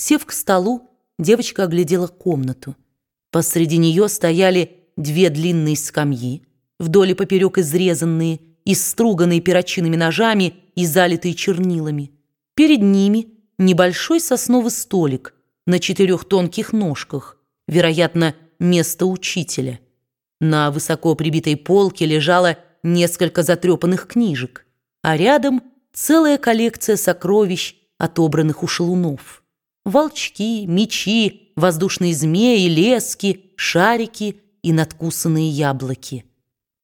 Сев к столу, девочка оглядела комнату. Посреди нее стояли две длинные скамьи, вдоль и поперек изрезанные, иструганные перочинными ножами и залитые чернилами. Перед ними небольшой сосновый столик на четырех тонких ножках, вероятно, место учителя. На высоко прибитой полке лежало несколько затрепанных книжек, а рядом целая коллекция сокровищ, отобранных у шалунов. Волчки, мечи, воздушные змеи, лески, шарики и надкусанные яблоки.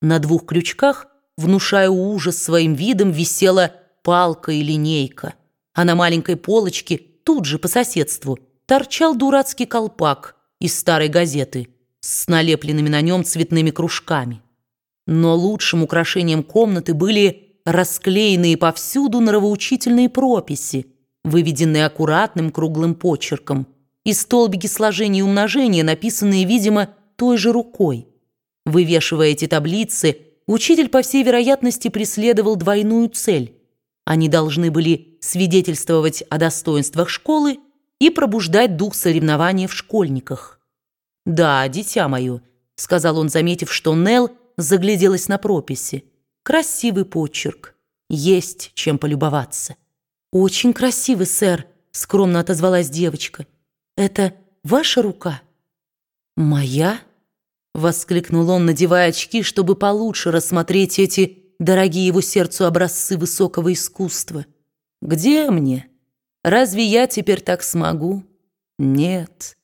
На двух крючках, внушая ужас своим видом, висела палка и линейка, а на маленькой полочке, тут же по соседству, торчал дурацкий колпак из старой газеты с налепленными на нем цветными кружками. Но лучшим украшением комнаты были расклеенные повсюду нравоучительные прописи, выведенные аккуратным круглым почерком, и столбики сложения и умножения, написанные, видимо, той же рукой. Вывешивая эти таблицы, учитель, по всей вероятности, преследовал двойную цель. Они должны были свидетельствовать о достоинствах школы и пробуждать дух соревнования в школьниках. «Да, дитя мое», — сказал он, заметив, что Нелл загляделась на прописи. «Красивый почерк. Есть чем полюбоваться». «Очень красивый, сэр», — скромно отозвалась девочка. «Это ваша рука?» «Моя?» — воскликнул он, надевая очки, чтобы получше рассмотреть эти дорогие его сердцу образцы высокого искусства. «Где мне? Разве я теперь так смогу? Нет.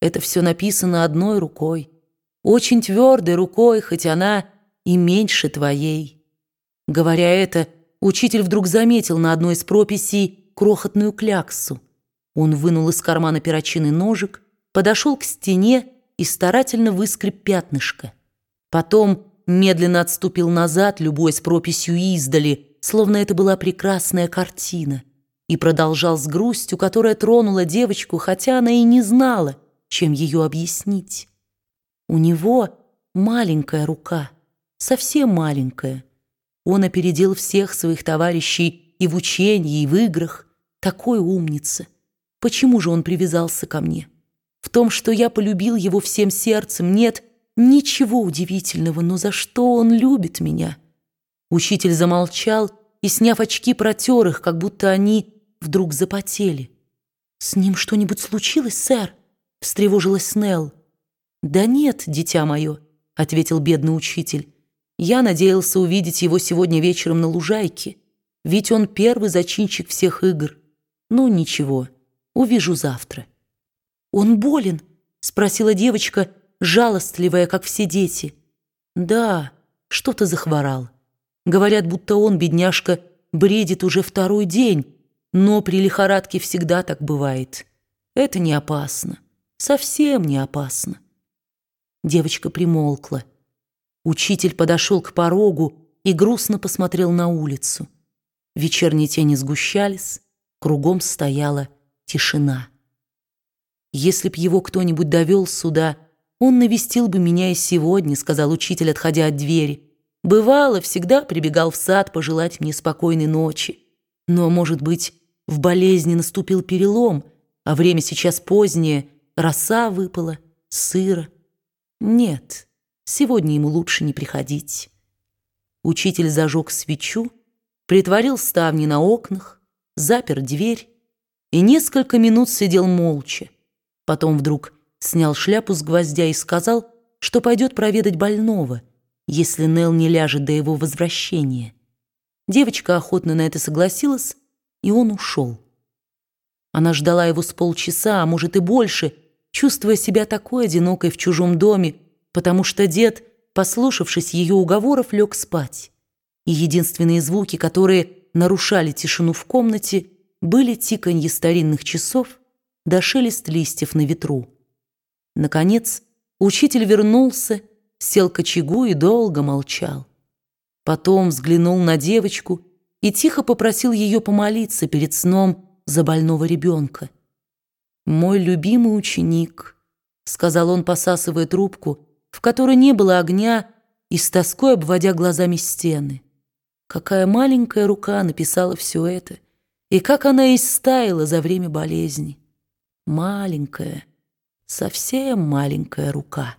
Это все написано одной рукой, очень твердой рукой, хоть она и меньше твоей». Говоря это, Учитель вдруг заметил на одной из прописей крохотную кляксу. Он вынул из кармана перочинный ножик, подошел к стене и старательно выскреб пятнышко. Потом медленно отступил назад, любой прописью издали, словно это была прекрасная картина, и продолжал с грустью, которая тронула девочку, хотя она и не знала, чем ее объяснить. У него маленькая рука, совсем маленькая, он опередил всех своих товарищей и в учении, и в играх. Такой умница. Почему же он привязался ко мне? В том, что я полюбил его всем сердцем, нет ничего удивительного, но за что он любит меня? Учитель замолчал и, сняв очки, протер их, как будто они вдруг запотели. «С ним что-нибудь случилось, сэр?» — встревожилась Нелл. «Да нет, дитя мое», — ответил бедный учитель. Я надеялся увидеть его сегодня вечером на лужайке, ведь он первый зачинщик всех игр. Ну, ничего, увижу завтра. «Он болен?» — спросила девочка, жалостливая, как все дети. «Да, что-то захворал. Говорят, будто он, бедняжка, бредит уже второй день, но при лихорадке всегда так бывает. Это не опасно, совсем не опасно». Девочка примолкла. Учитель подошел к порогу и грустно посмотрел на улицу. Вечерние тени сгущались, кругом стояла тишина. «Если б его кто-нибудь довел сюда, он навестил бы меня и сегодня», сказал учитель, отходя от двери. «Бывало, всегда прибегал в сад пожелать мне спокойной ночи. Но, может быть, в болезни наступил перелом, а время сейчас позднее, роса выпала, сыро. Нет». Сегодня ему лучше не приходить. Учитель зажег свечу, притворил ставни на окнах, запер дверь и несколько минут сидел молча. Потом вдруг снял шляпу с гвоздя и сказал, что пойдет проведать больного, если Нел не ляжет до его возвращения. Девочка охотно на это согласилась, и он ушел. Она ждала его с полчаса, а может и больше, чувствуя себя такой одинокой в чужом доме, потому что дед, послушавшись ее уговоров, лег спать. И единственные звуки, которые нарушали тишину в комнате, были тиканье старинных часов да шелест листьев на ветру. Наконец, учитель вернулся, сел к очагу и долго молчал. Потом взглянул на девочку и тихо попросил ее помолиться перед сном за больного ребенка. «Мой любимый ученик», — сказал он, посасывая трубку, в которой не было огня и с тоской обводя глазами стены. Какая маленькая рука написала все это, и как она истаяла за время болезни. маленькая, совсем маленькая рука.